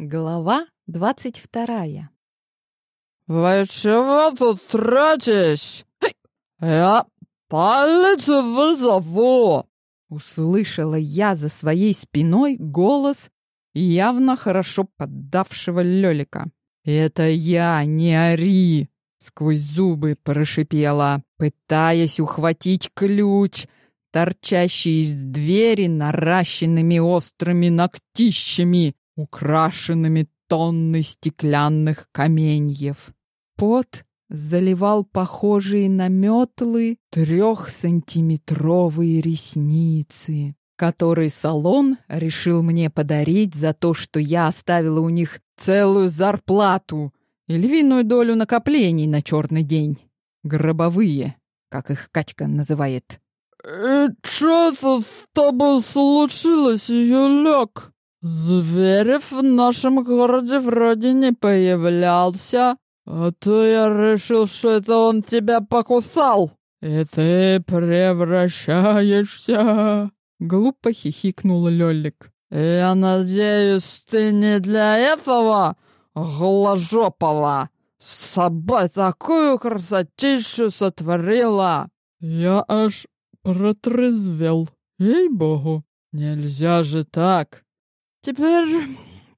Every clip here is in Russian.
Глава двадцать вторая. «Вы чего тут тратишь? Я полицию вызову!» Услышала я за своей спиной голос явно хорошо поддавшего Лёлика. «Это я, не ори!» Сквозь зубы прошипела, пытаясь ухватить ключ, торчащий из двери наращенными острыми ногтищами украшенными тонной стеклянных каменьев. Пот заливал похожие на метлы трехсантиметровые ресницы, которые салон решил мне подарить за то, что я оставила у них целую зарплату и львиную долю накоплений на черный день. Гробовые, как их Катька называет. «И что-то с тобой случилось, Юлек?» «Зверев в нашем городе вроде не появлялся, а то я решил, что это он тебя покусал, и ты превращаешься!» Глупо хихикнул Лёлик. «Я надеюсь, ты не для этого, гложопого, с собой такую красотищу сотворила!» Я аж протрезвел, ей-богу, нельзя же так!» Теперь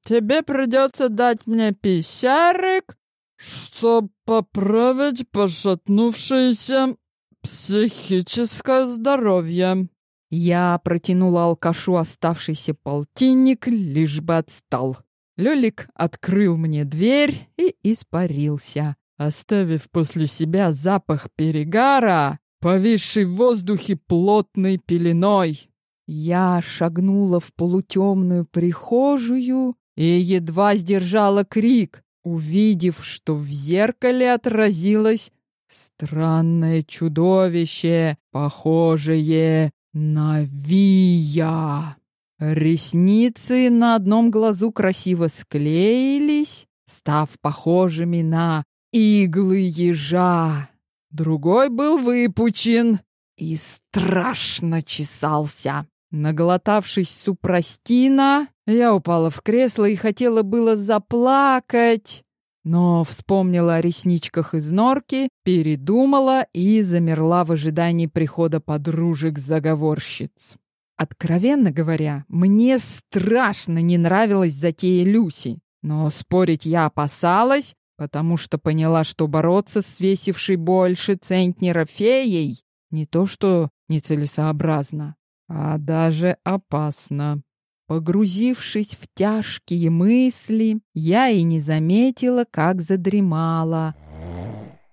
тебе придется дать мне писярик, чтобы поправить пошатнувшееся психическое здоровье. Я протянула алкашу оставшийся полтинник, лишь бы отстал. Лёлик открыл мне дверь и испарился, оставив после себя запах перегара, повисший в воздухе плотной пеленой. Я шагнула в полутемную прихожую и едва сдержала крик, увидев, что в зеркале отразилось странное чудовище, похожее на Вия. Ресницы на одном глазу красиво склеились, став похожими на иглы ежа. Другой был выпучен и страшно чесался. Наглотавшись супрастина, я упала в кресло и хотела было заплакать, но вспомнила о ресничках из норки, передумала и замерла в ожидании прихода подружек-заговорщиц. Откровенно говоря, мне страшно не нравилась затея Люси, но спорить я опасалась, потому что поняла, что бороться с свесившей больше центнера феей не то что нецелесообразно, а даже опасно. Погрузившись в тяжкие мысли, я и не заметила, как задремала.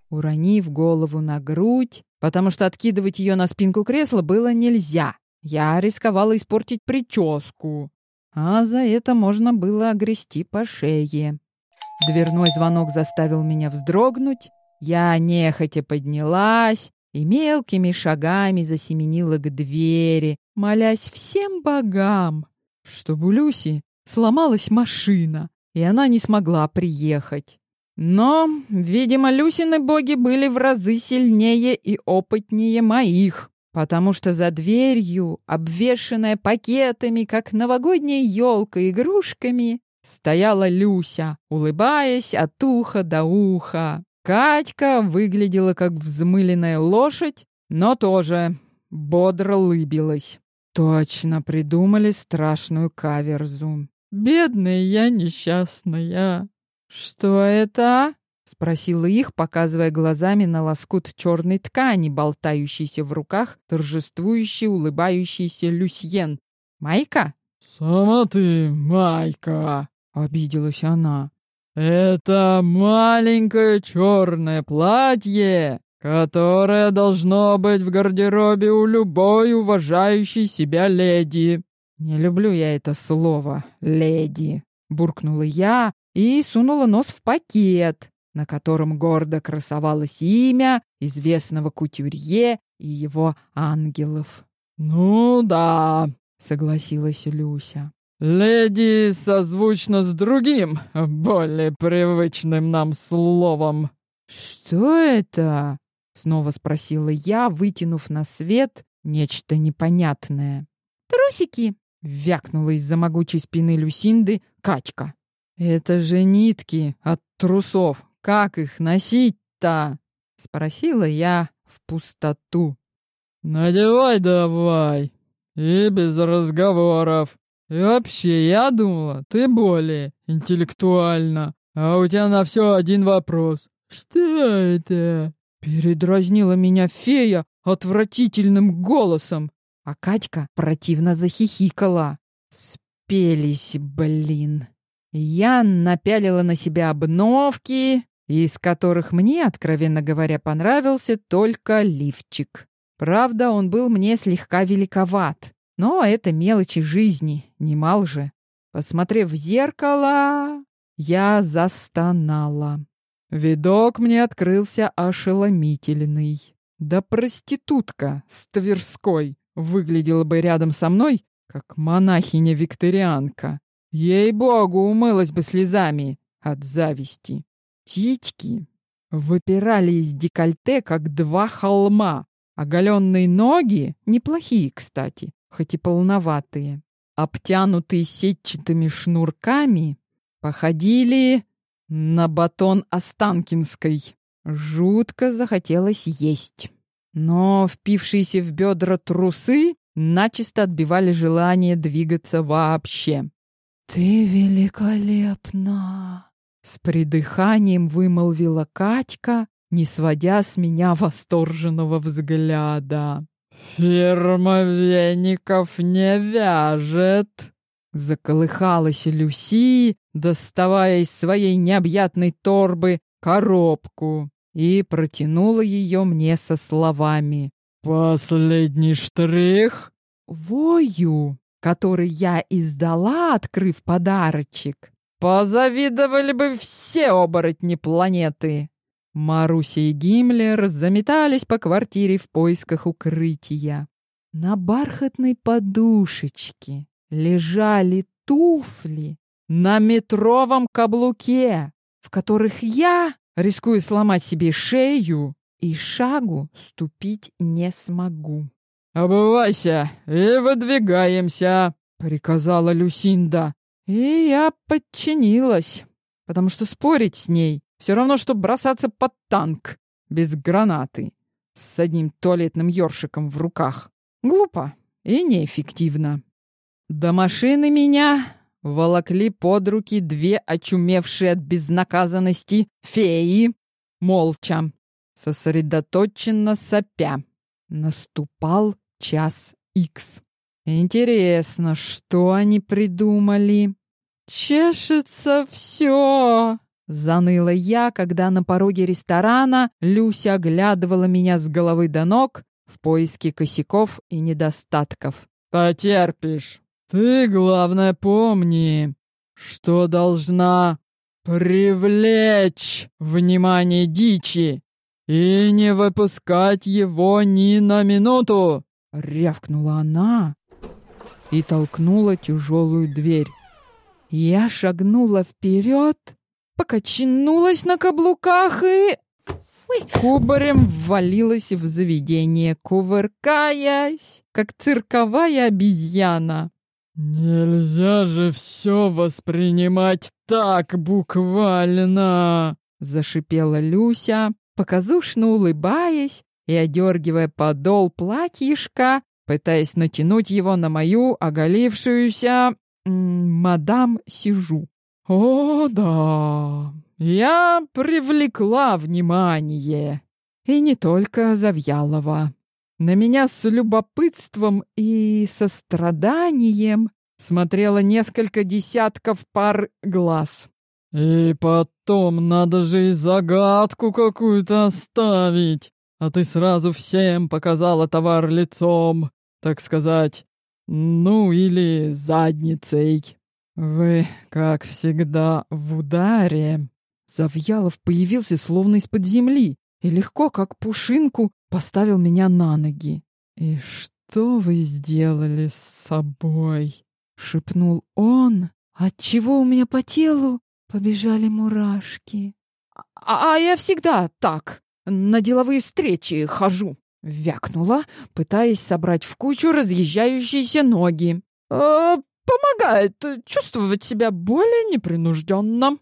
Уронив голову на грудь, потому что откидывать ее на спинку кресла было нельзя. Я рисковала испортить прическу, а за это можно было огрести по шее. Дверной звонок заставил меня вздрогнуть. Я нехотя поднялась и мелкими шагами засеменила к двери, молясь всем богам, чтобы у Люси сломалась машина, и она не смогла приехать. Но, видимо, Люсины боги были в разы сильнее и опытнее моих, потому что за дверью, обвешанная пакетами, как новогодняя елка игрушками, стояла Люся, улыбаясь от уха до уха. Катька выглядела как взмыленная лошадь, но тоже бодро лыбилась. Точно придумали страшную каверзу. Бедная я несчастная. Что это? спросила их, показывая глазами на лоскут черной ткани, болтающийся в руках, торжествующий, улыбающийся Люсьен. Майка? Сама ты, Майка, обиделась она. Это маленькое черное платье, которое должно быть в гардеробе у любой уважающей себя леди. Не люблю я это слово «леди», — буркнула я и сунула нос в пакет, на котором гордо красовалось имя известного кутюрье и его ангелов. «Ну да», — согласилась Люся. «Леди созвучно с другим, более привычным нам словом». «Что это?» — снова спросила я, вытянув на свет нечто непонятное. «Трусики!» — вякнула из-за могучей спины Люсинды Катька. Это же нитки от трусов. Как их носить-то? Спросила я в пустоту. Надевай давай. И без разговоров. И вообще, я думала, ты более интеллектуальна. А у тебя на все один вопрос. Что это? Передразнила меня фея отвратительным голосом, а Катька противно захихикала. Спелись, блин. Я напялила на себя обновки, из которых мне, откровенно говоря, понравился только лифчик. Правда, он был мне слегка великоват, но это мелочи жизни, немал же. Посмотрев в зеркало, я застонала. Видок мне открылся ошеломительный. Да проститутка с Тверской выглядела бы рядом со мной, как монахиня-викторианка. Ей-богу, умылась бы слезами от зависти. Титьки выпирали из декольте, как два холма. Оголенные ноги, неплохие, кстати, хоть и полноватые, обтянутые сетчатыми шнурками, походили на батон Останкинской. Жутко захотелось есть. Но впившиеся в бедра трусы начисто отбивали желание двигаться вообще. «Ты великолепна!» С придыханием вымолвила Катька, не сводя с меня восторженного взгляда. «Фирма веников не вяжет!» Заколыхалась Люси, доставая из своей необъятной торбы коробку и протянула ее мне со словами. «Последний штрих?» Вою, который я издала, открыв подарочек, позавидовали бы все оборотни планеты. Маруся и Гиммлер заметались по квартире в поисках укрытия. На бархатной подушечке лежали туфли на метровом каблуке, в которых я, рискуя сломать себе шею, и шагу ступить не смогу. «Обувайся и выдвигаемся», — приказала Люсинда. И я подчинилась, потому что спорить с ней все равно, что бросаться под танк без гранаты с одним туалетным ёршиком в руках. Глупо и неэффективно. До машины меня волокли под руки две очумевшие от безнаказанности феи, молча, сосредоточенно сопя. Наступал час икс. Интересно, что они придумали? «Чешется все!» — заныла я, когда на пороге ресторана Люся оглядывала меня с головы до ног в поиске косяков и недостатков. «Потерпишь!» Ты, главное, помни, что должна привлечь внимание дичи и не выпускать его ни на минуту, рявкнула она и толкнула тяжелую дверь. Я шагнула вперед, покачнулась на каблуках и... Кубарем ввалилась в заведение, кувыркаясь, как цирковая обезьяна. «Нельзя же все воспринимать так буквально!» — зашипела Люся, показушно улыбаясь и одергивая подол платьишка, пытаясь натянуть его на мою оголившуюся мадам Сижу. «О, да, я привлекла внимание, и не только Завьялова». На меня с любопытством и состраданием смотрело несколько десятков пар глаз. «И потом надо же и загадку какую-то оставить, а ты сразу всем показала товар лицом, так сказать, ну или задницей. Вы, как всегда, в ударе». Завьялов появился словно из-под земли и легко, как пушинку, поставил меня на ноги. «И что вы сделали с собой?» — шепнул он, отчего у меня по телу побежали мурашки. «А, а я всегда так, на деловые встречи хожу», — вякнула, пытаясь собрать в кучу разъезжающиеся ноги. «А, помогает чувствовать себя более непринужденно.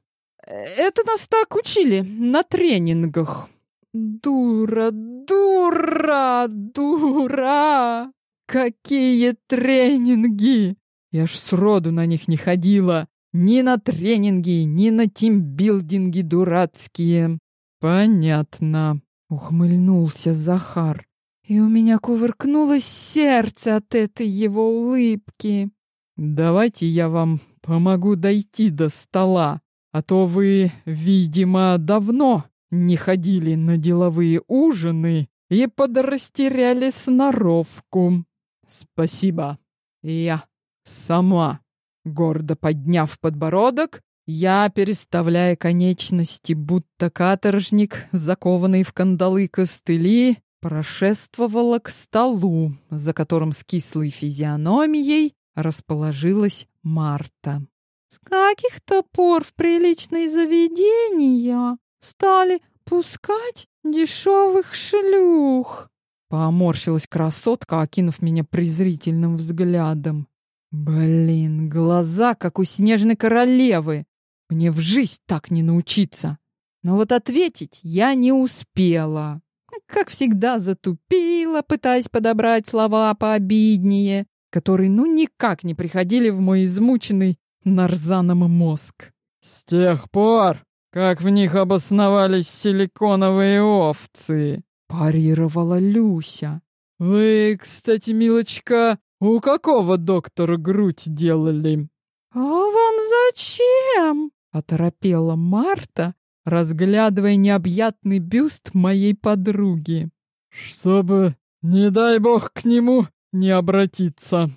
Это нас так учили на тренингах. Дура, дура, дура! Какие тренинги! Я ж сроду на них не ходила. Ни на тренинги, ни на тимбилдинги дурацкие. Понятно. Ухмыльнулся Захар. И у меня кувыркнулось сердце от этой его улыбки. Давайте я вам помогу дойти до стола, а то вы, видимо, давно не ходили на деловые ужины и подрастеряли сноровку. Спасибо. Я сама. Гордо подняв подбородок, я, переставляя конечности, будто каторжник, закованный в кандалы костыли, прошествовала к столу, за которым с кислой физиономией расположилась Марта. «С каких-то пор в приличные заведения стали пускать дешевых шлюх?» Поморщилась красотка, окинув меня презрительным взглядом. Блин, глаза, как у снежной королевы. Мне в жизнь так не научиться. Но вот ответить я не успела. Как всегда затупила, пытаясь подобрать слова пообиднее, которые ну никак не приходили в мой измученный нарзаном мозг. С тех пор, как в них обосновались силиконовые овцы, парировала Люся. Вы, кстати, милочка, у какого доктора грудь делали? А вам зачем? оторопела Марта, разглядывая необъятный бюст моей подруги. Чтобы, не дай бог, к нему не обратиться.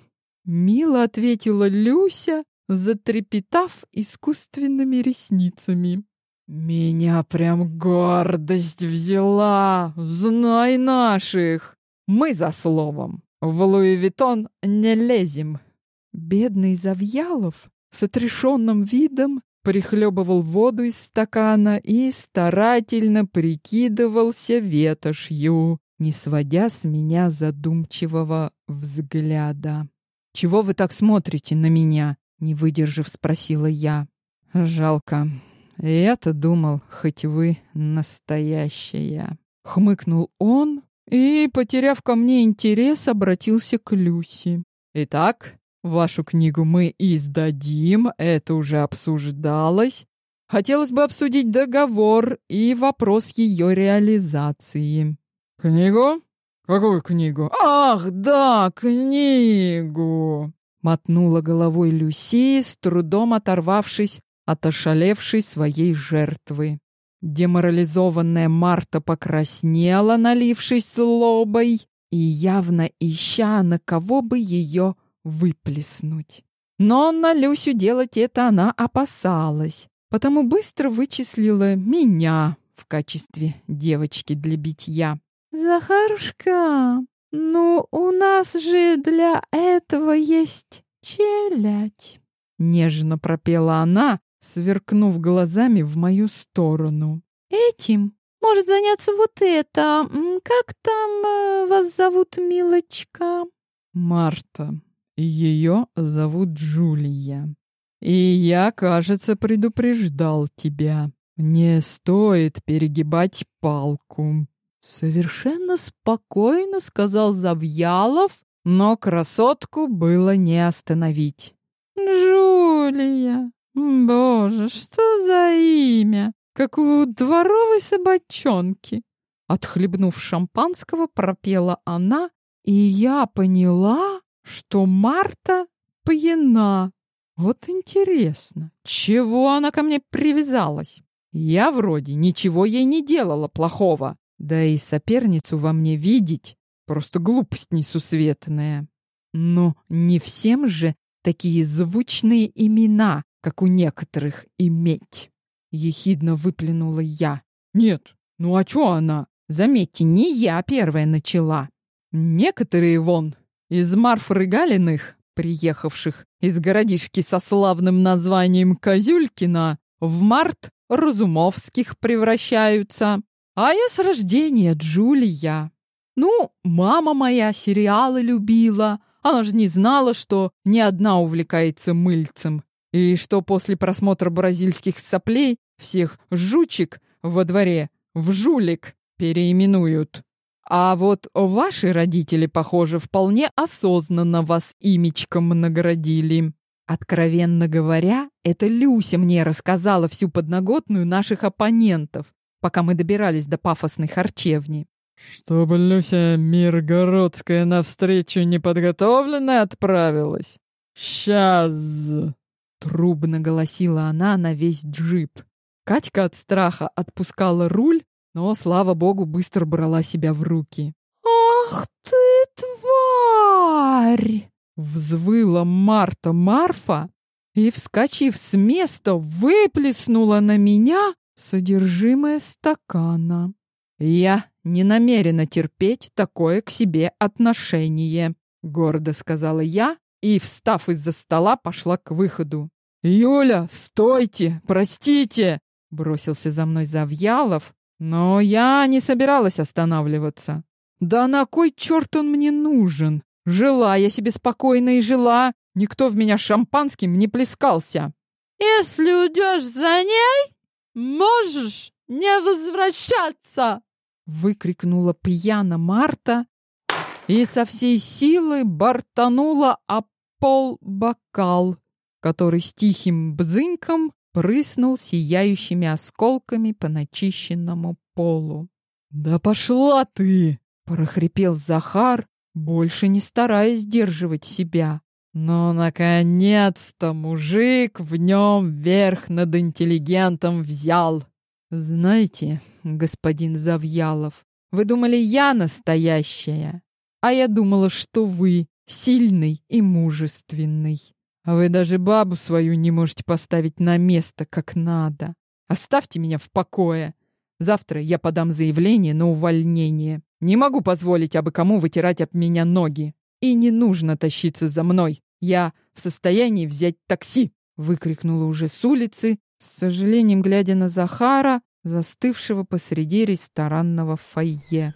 Мило ответила Люся, затрепетав искусственными ресницами. Меня прям гордость взяла. Знай наших. Мы за словом. В Луи не лезем. Бедный Завьялов с отрешенным видом прихлебывал воду из стакана и старательно прикидывался ветошью, не сводя с меня задумчивого взгляда. «Чего вы так смотрите на меня?» — не выдержав, спросила я. «Жалко. Я-то думал, хоть вы настоящая». Хмыкнул он, и, потеряв ко мне интерес, обратился к Люси. «Итак, вашу книгу мы издадим, это уже обсуждалось. Хотелось бы обсудить договор и вопрос ее реализации». «Книгу? Какую книгу?» «Ах, да, книгу!» Мотнула головой Люси, с трудом оторвавшись от ошалевшей своей жертвы. Деморализованная Марта покраснела, налившись злобой, и явно ища, на кого бы ее выплеснуть. Но на Люсю делать это она опасалась, потому быстро вычислила меня в качестве девочки для битья. «Захарушка, ну у нас же для этого есть челядь!» Нежно пропела она, сверкнув глазами в мою сторону. «Этим может заняться вот это. Как там э, вас зовут, милочка?» «Марта. Ее зовут Джулия. И я, кажется, предупреждал тебя. Не стоит перегибать палку». Совершенно спокойно сказал Завьялов, но красотку было не остановить. «Джулия, Боже, что за имя? Как у дворовой собачонки. Отхлебнув шампанского, пропела она, и я поняла, что Марта пьяна. Вот интересно, чего она ко мне привязалась? Я вроде ничего ей не делала плохого. Да и соперницу во мне видеть просто глупость несусветная. Но не всем же такие звучные имена как у некоторых, иметь. Ехидно выплюнула я. Нет, ну а чё она? Заметьте, не я первая начала. Некоторые вон, из Марфры Галиных, приехавших из городишки со славным названием Козюлькина, в март Разумовских превращаются. А я с рождения Джулия. Ну, мама моя сериалы любила, Она же не знала, что ни одна увлекается мыльцем. И что после просмотра бразильских соплей всех жучек во дворе в жулик переименуют. А вот ваши родители, похоже, вполне осознанно вас имечком наградили. Откровенно говоря, это Люся мне рассказала всю подноготную наших оппонентов, пока мы добирались до пафосной харчевни. «Чтобы Люся Миргородская навстречу неподготовленная отправилась? Сейчас!» Трубно голосила она на весь джип. Катька от страха отпускала руль, но, слава богу, быстро брала себя в руки. «Ах ты, тварь!» Взвыла Марта Марфа и, вскочив с места, выплеснула на меня содержимое стакана. Я не намерена терпеть такое к себе отношение, гордо сказала я и, встав из-за стола, пошла к выходу. «Юля, стойте! Простите!» — бросился за мной Завьялов, но я не собиралась останавливаться. «Да на кой черт он мне нужен? Жила я себе спокойно и жила, никто в меня шампанским не плескался». «Если уйдешь за ней, можешь не возвращаться!» выкрикнула пьяно Марта и со всей силы бортанула о пол бокал, который с тихим бзыньком прыснул сияющими осколками по начищенному полу. «Да пошла ты!» — прохрипел Захар, больше не стараясь сдерживать себя. Но, наконец-то, мужик в нем верх над интеллигентом взял. Знаете, господин Завьялов, вы думали, я настоящая, а я думала, что вы сильный и мужественный. А вы даже бабу свою не можете поставить на место, как надо. Оставьте меня в покое. Завтра я подам заявление на увольнение. Не могу позволить абы кому вытирать об меня ноги. И не нужно тащиться за мной. Я в состоянии взять такси!» Выкрикнула уже с улицы, с сожалением глядя на Захара, застывшего посреди ресторанного фойе.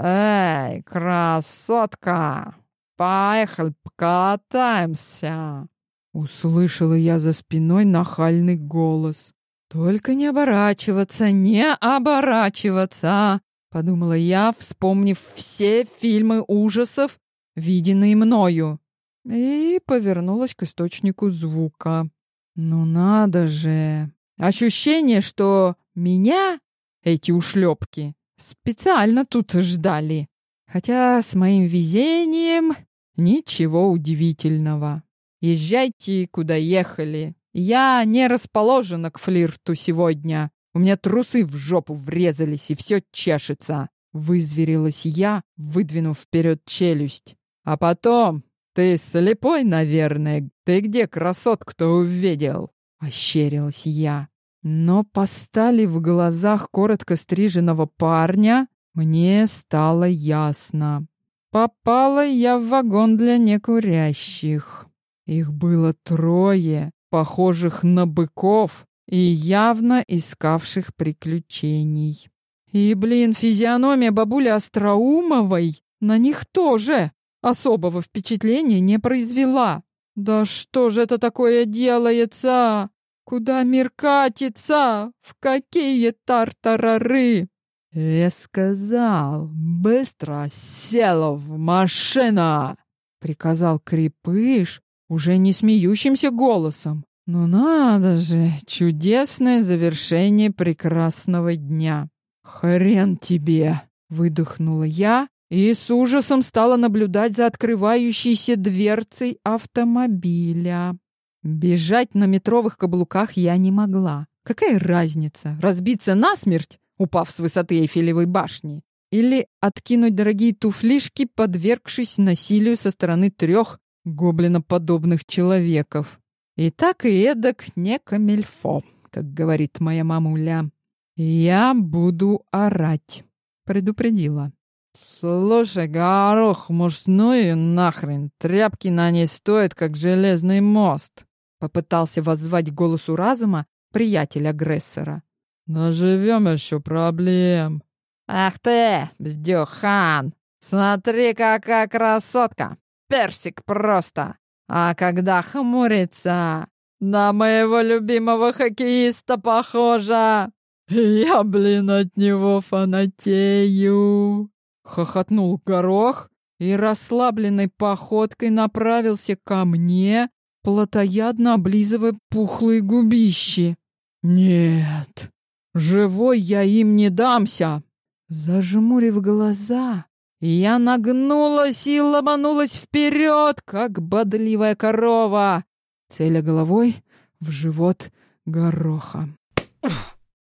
«Эй, красотка! Поехали покатаемся!» Услышала я за спиной нахальный голос. «Только не оборачиваться, не оборачиваться!» Подумала я, вспомнив все фильмы ужасов, виденные мною. И повернулась к источнику звука. «Ну надо же! Ощущение, что меня, эти ушлепки, специально тут ждали. Хотя с моим везением ничего удивительного. Езжайте, куда ехали. Я не расположена к флирту сегодня. У меня трусы в жопу врезались, и все чешется. Вызверилась я, выдвинув вперед челюсть. А потом, ты слепой, наверное. Ты где красотку-то увидел? Ощерилась я. Но постали в глазах коротко стриженного парня, мне стало ясно. Попала я в вагон для некурящих. Их было трое, похожих на быков и явно искавших приключений. И, блин, физиономия бабули Остроумовой на них тоже особого впечатления не произвела. Да что же это такое делается? Куда мир катится? В какие тартарары? Я сказал, быстро села в машину, приказал Крепыш уже не смеющимся голосом. Ну надо же, чудесное завершение прекрасного дня. Хрен тебе, выдохнула я и с ужасом стала наблюдать за открывающейся дверцей автомобиля. Бежать на метровых каблуках я не могла. Какая разница, разбиться насмерть, упав с высоты Эйфелевой башни, или откинуть дорогие туфлишки, подвергшись насилию со стороны трех гоблиноподобных человеков. И так и эдак не камельфо, как говорит моя мамуля. Я буду орать, предупредила. «Слушай, горох, может, ну и нахрен, тряпки на ней стоят, как железный мост!» Попытался воззвать голосу разума приятель агрессора. «Наживем еще проблем!» «Ах ты, бздюхан!» Смотри, какая красотка! Персик просто! А когда хмурится, на моего любимого хоккеиста похожа! Я, блин, от него фанатею!» Хохотнул горох и расслабленной походкой направился ко мне, плотоядно облизывая пухлые губищи. «Нет, живой я им не дамся!» Зажмурив глаза, я нагнулась и ломанулась вперед, как бодливая корова, целя головой в живот гороха.